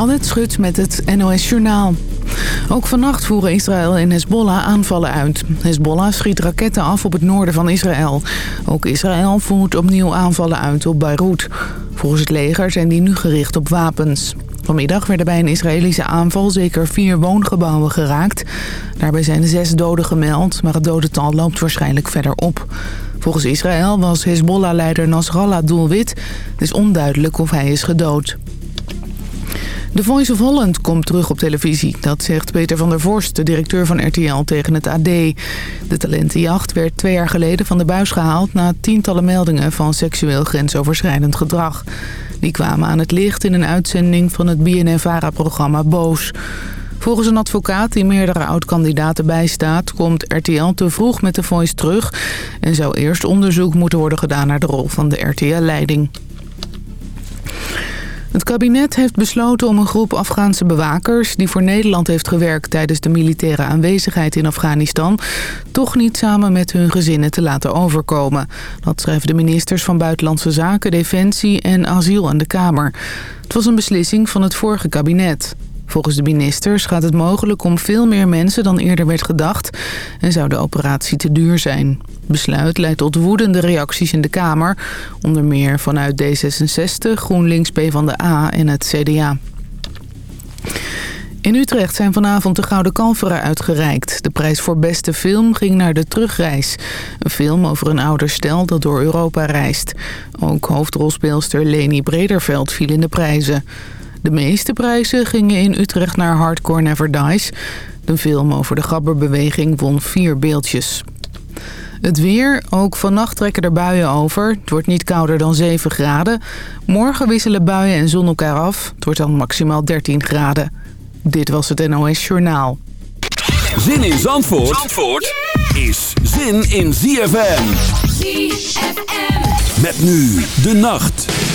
Annette Schut met het NOS Journaal. Ook vannacht voeren Israël en Hezbollah aanvallen uit. Hezbollah schiet raketten af op het noorden van Israël. Ook Israël voert opnieuw aanvallen uit op Beirut. Volgens het leger zijn die nu gericht op wapens. Vanmiddag werden bij een Israëlische aanval zeker vier woongebouwen geraakt. Daarbij zijn zes doden gemeld, maar het dodental loopt waarschijnlijk verder op. Volgens Israël was Hezbollah-leider Nasrallah doelwit. Het is onduidelijk of hij is gedood. The Voice of Holland komt terug op televisie. Dat zegt Peter van der Vorst, de directeur van RTL, tegen het AD. De talentenjacht werd twee jaar geleden van de buis gehaald... na tientallen meldingen van seksueel grensoverschrijdend gedrag. Die kwamen aan het licht in een uitzending van het BNN-VARA-programma Boos. Volgens een advocaat die meerdere oud-kandidaten bijstaat... komt RTL te vroeg met The Voice terug... en zou eerst onderzoek moeten worden gedaan naar de rol van de RTL-leiding. Het kabinet heeft besloten om een groep Afghaanse bewakers... die voor Nederland heeft gewerkt tijdens de militaire aanwezigheid in Afghanistan... toch niet samen met hun gezinnen te laten overkomen. Dat schrijven de ministers van Buitenlandse Zaken, Defensie en Asiel aan de Kamer. Het was een beslissing van het vorige kabinet. Volgens de ministers gaat het mogelijk om veel meer mensen dan eerder werd gedacht... en zou de operatie te duur zijn. besluit leidt tot woedende reacties in de Kamer... onder meer vanuit D66, GroenLinks, PvdA en het CDA. In Utrecht zijn vanavond de Gouden Kalveren uitgereikt. De prijs voor beste film ging naar De Terugreis. Een film over een ouder stel dat door Europa reist. Ook hoofdrolspeelster Leni Brederveld viel in de prijzen. De meeste prijzen gingen in Utrecht naar Hardcore Never Dies. De film over de gabberbeweging won vier beeldjes. Het weer, ook vannacht trekken er buien over. Het wordt niet kouder dan 7 graden. Morgen wisselen buien en zon elkaar af. Het wordt dan maximaal 13 graden. Dit was het NOS Journaal. Zin in Zandvoort, Zandvoort is zin in ZFM. ZFM. Met nu de nacht.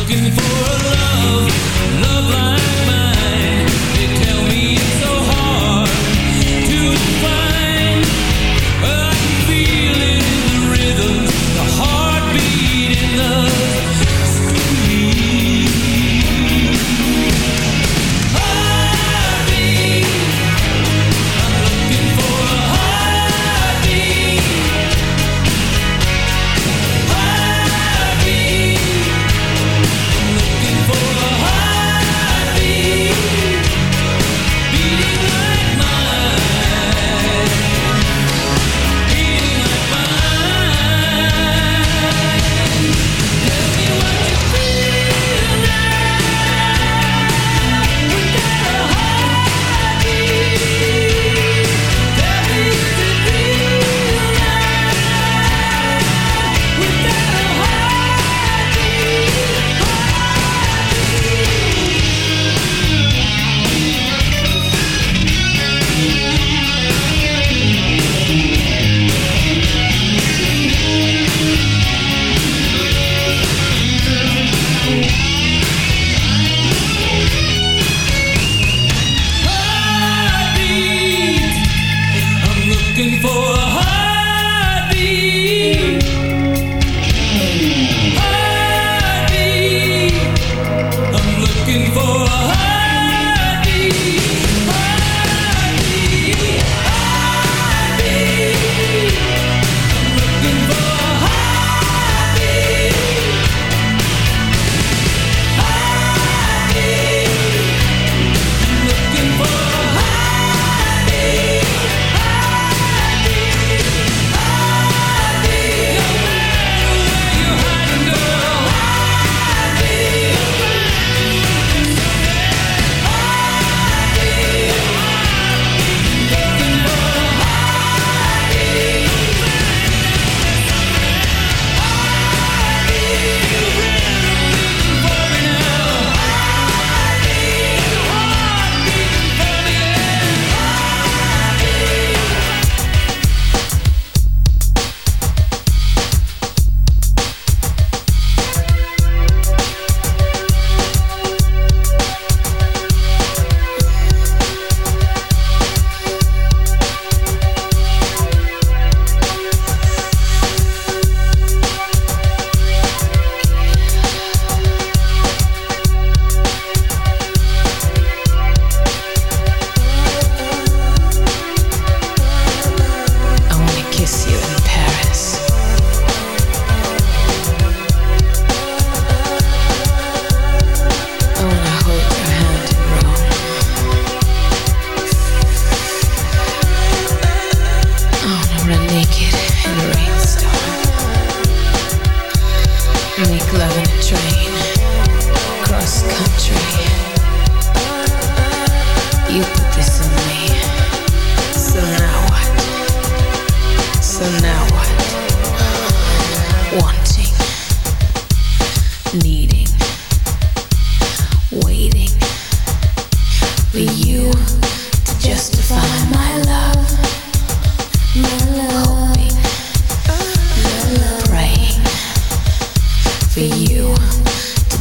looking for a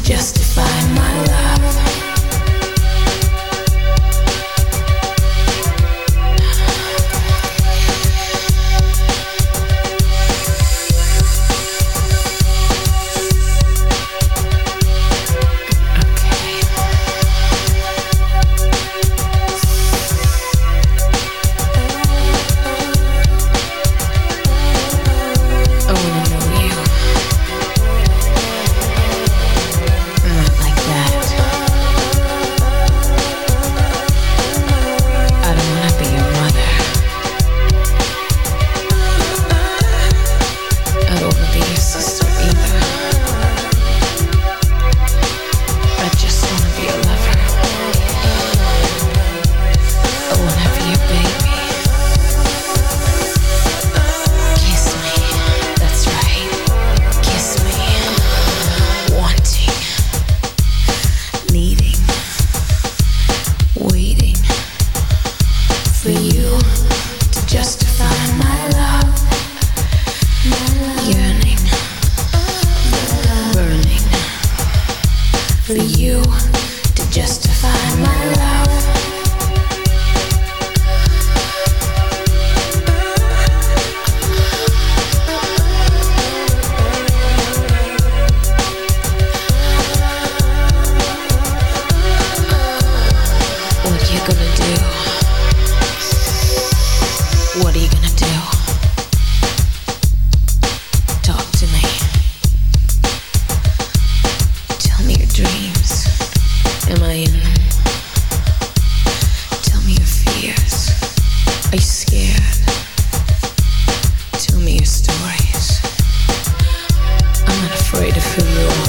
justify my way to feel are.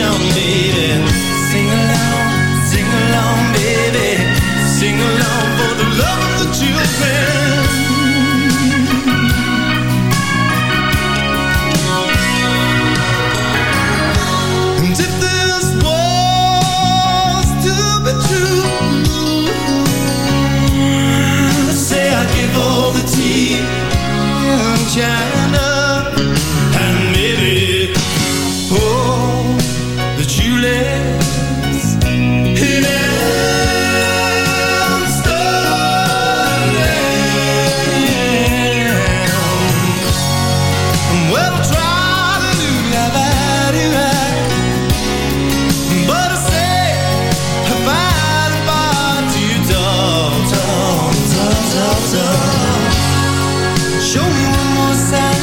ocean, baby. Sing along, sing along, baby. Sing along for the love Show me one more sign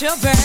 your bird.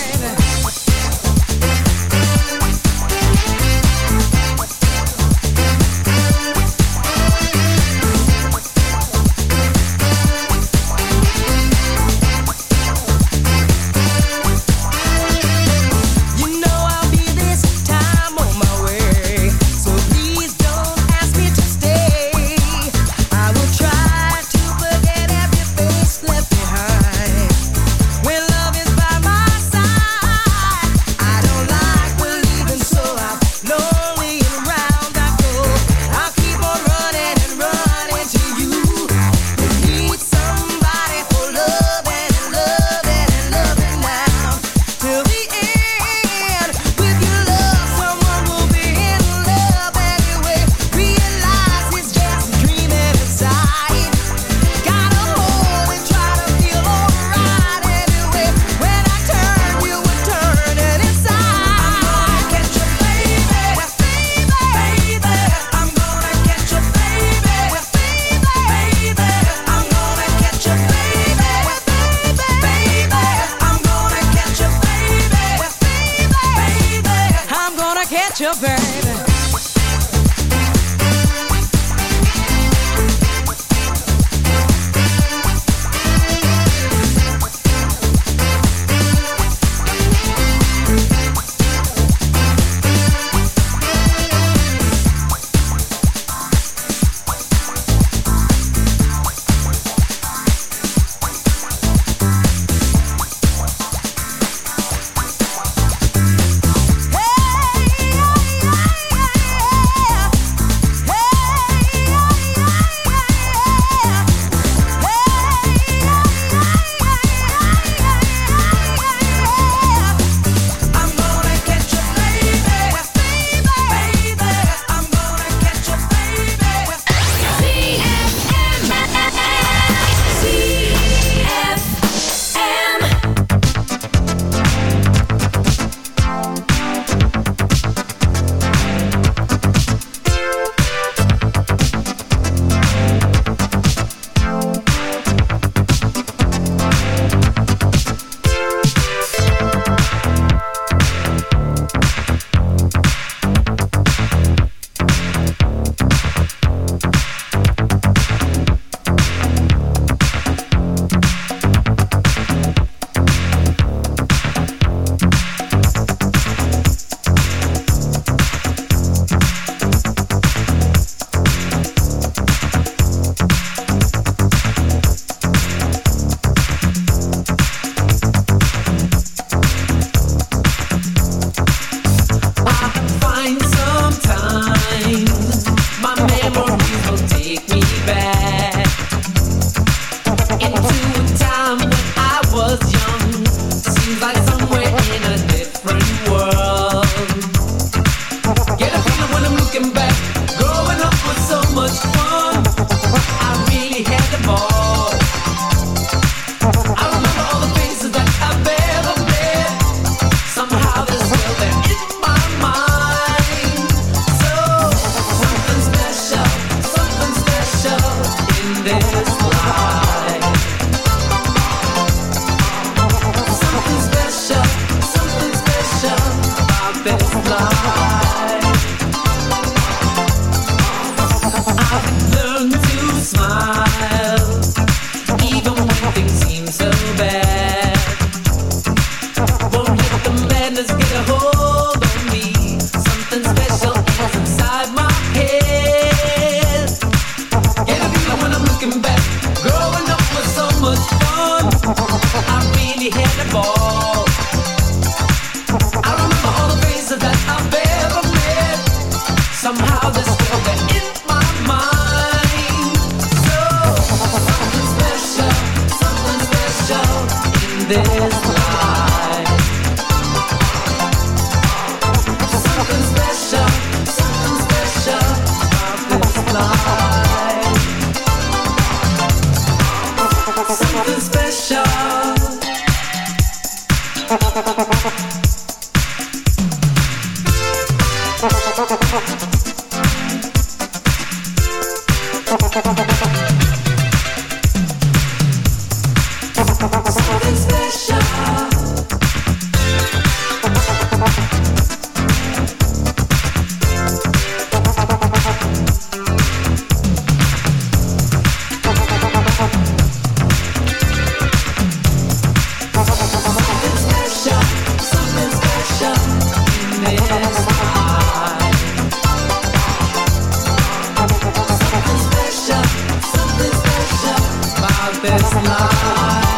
This life.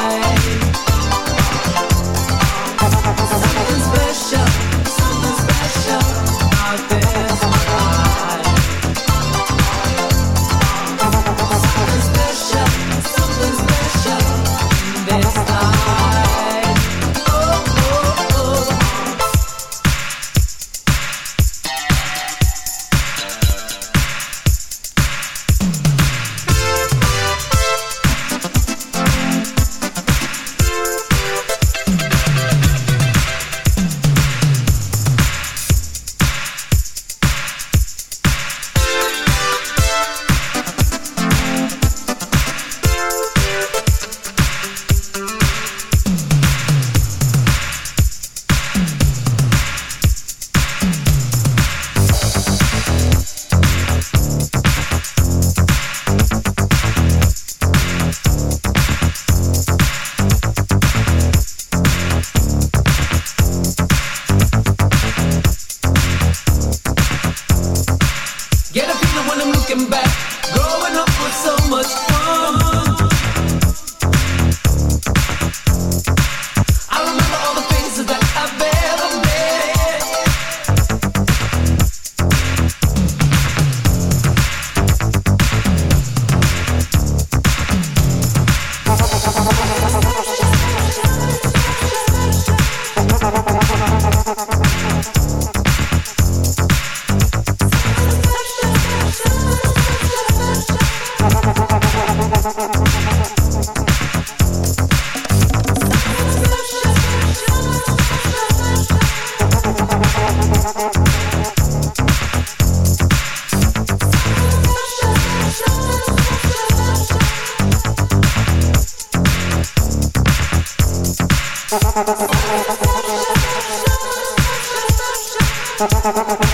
Something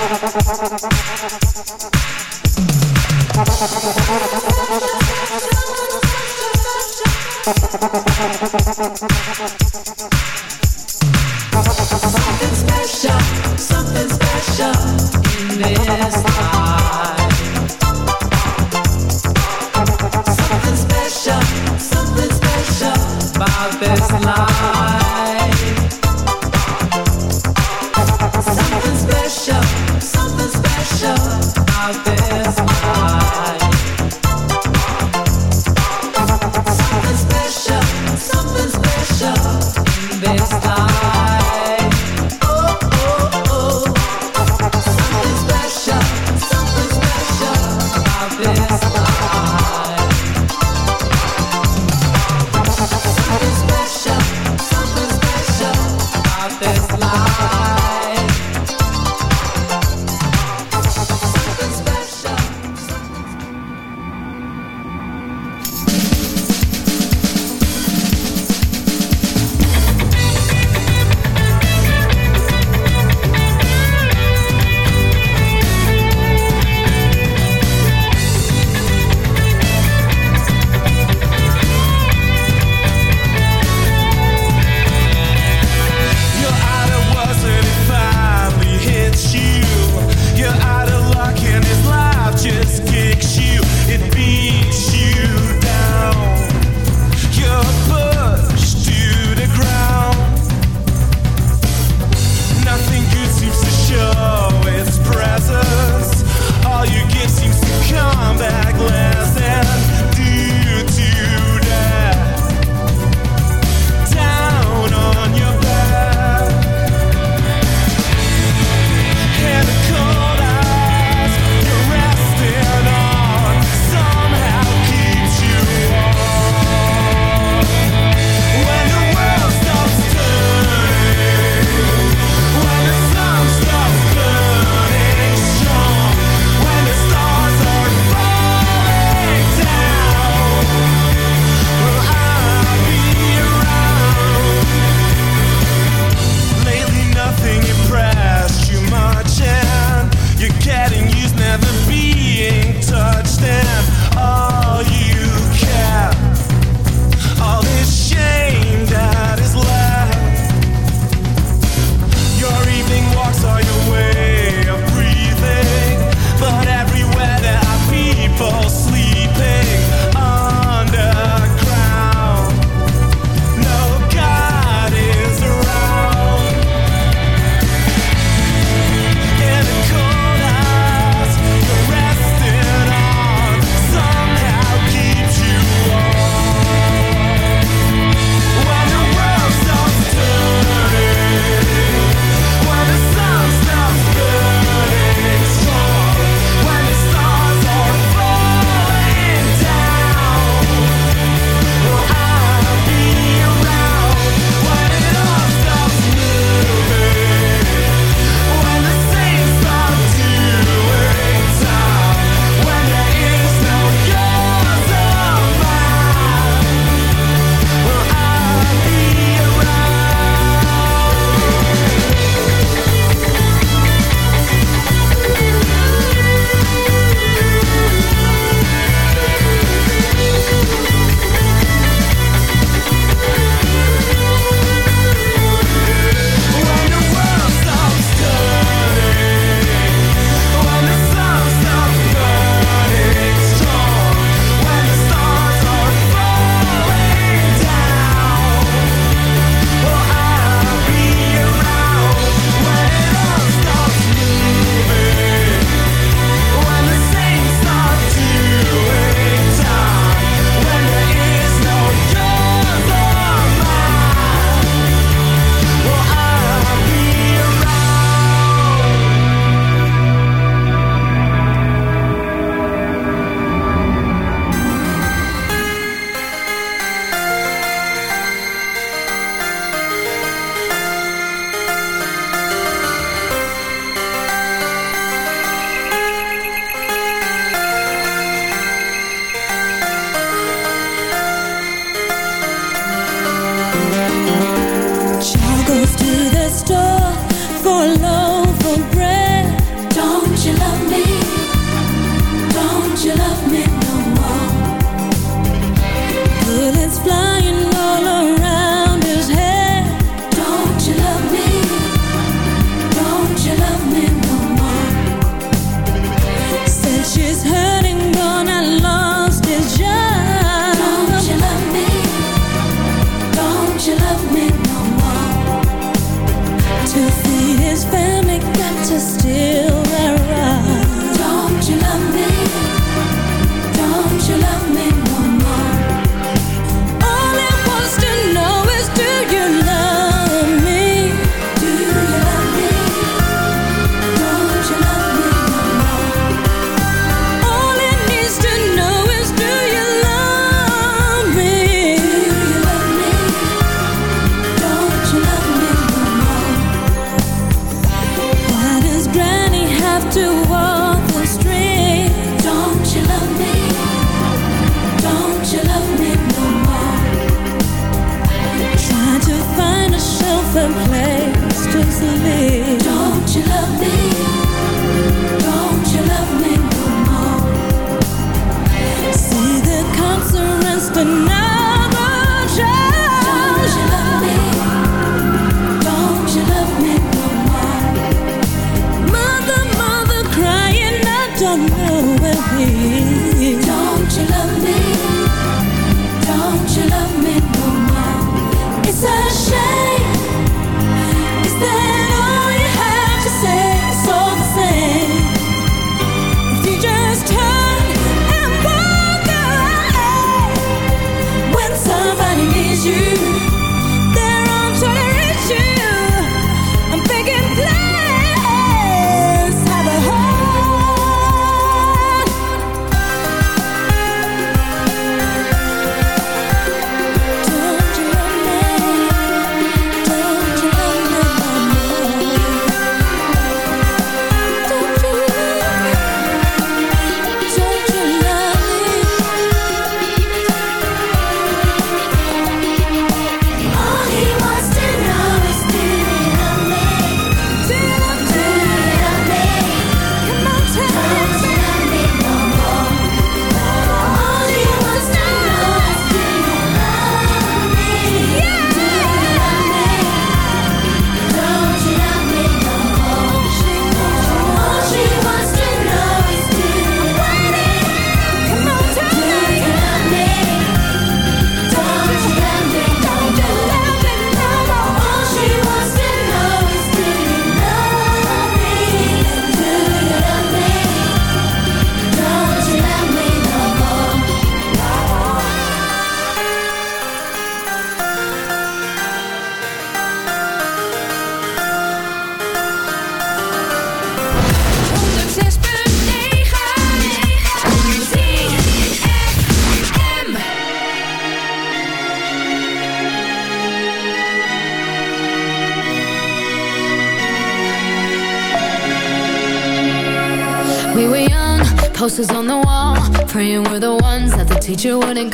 teacher wouldn't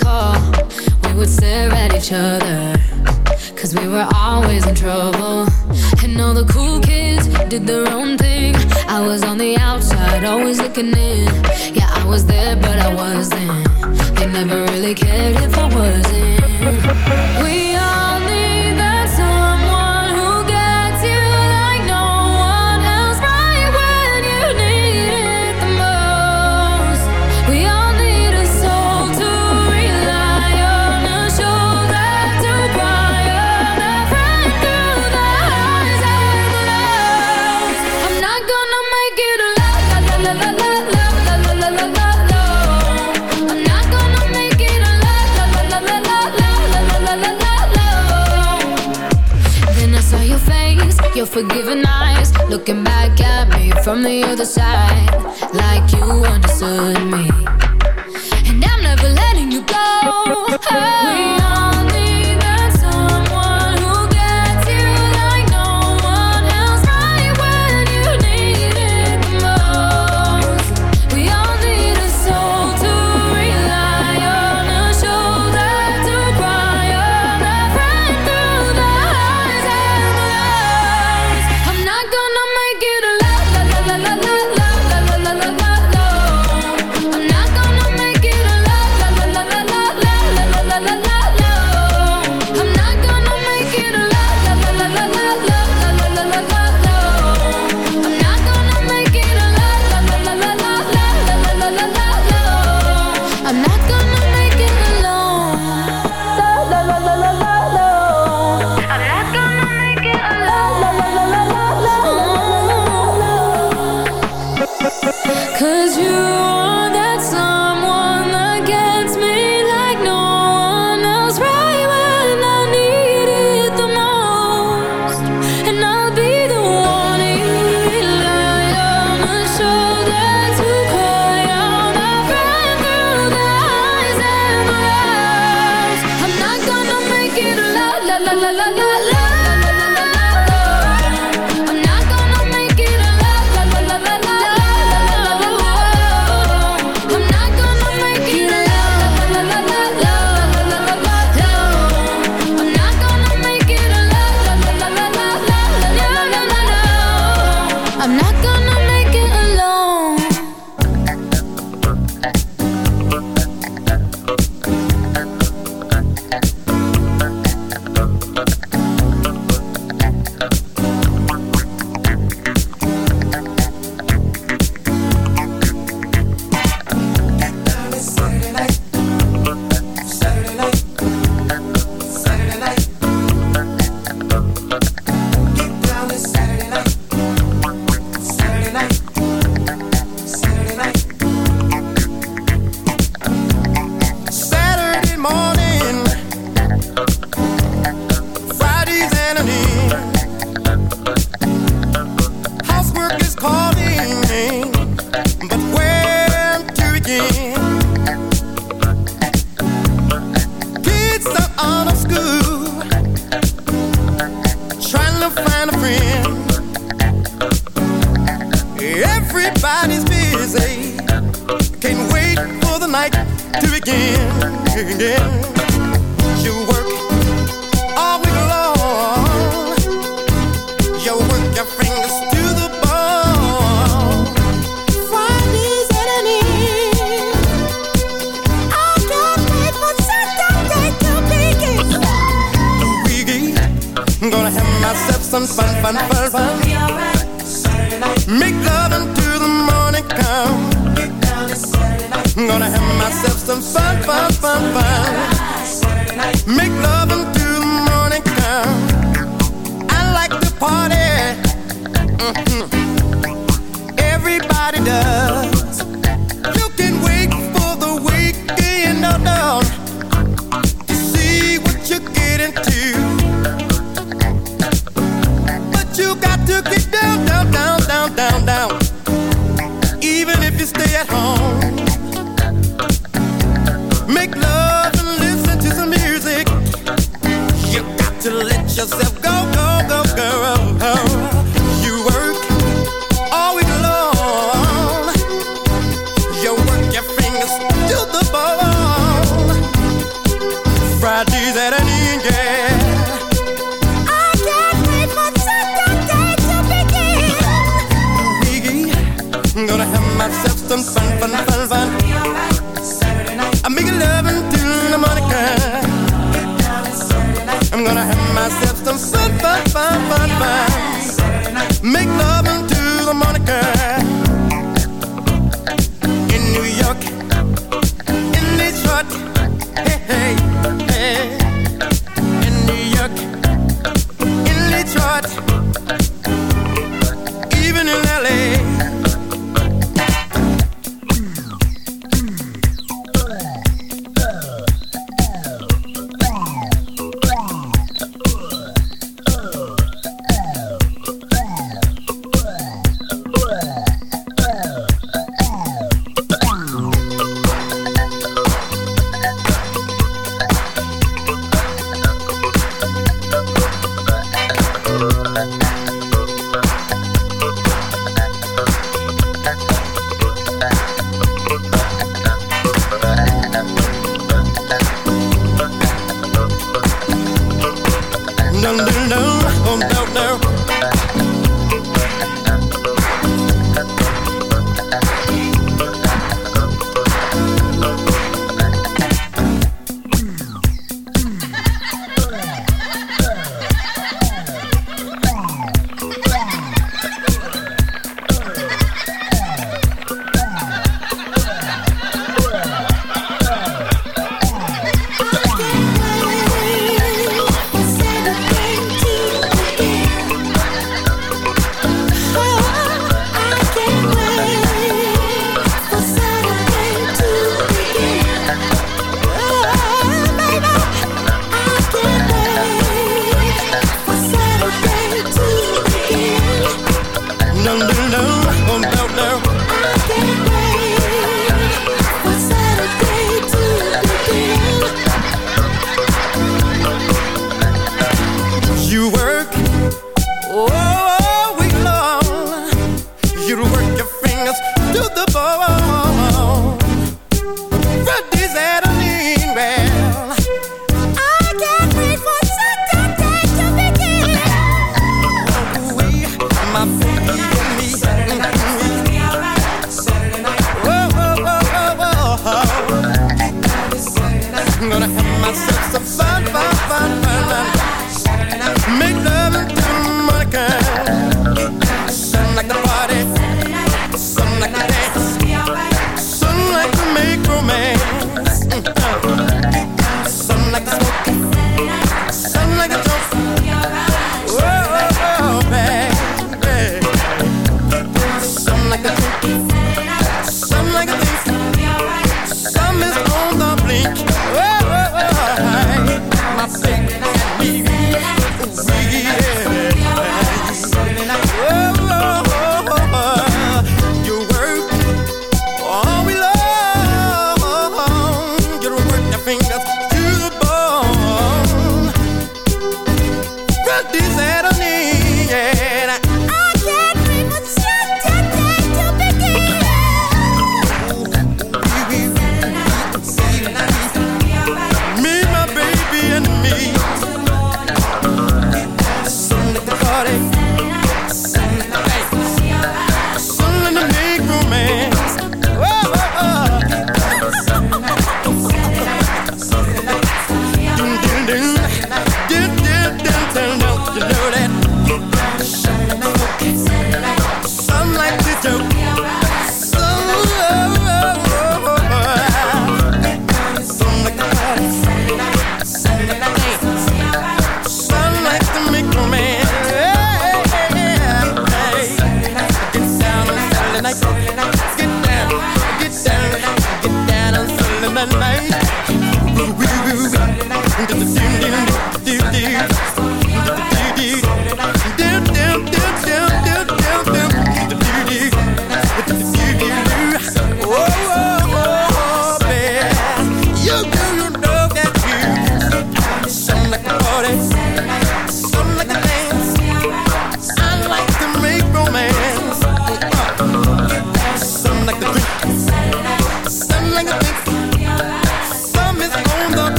side, like you understood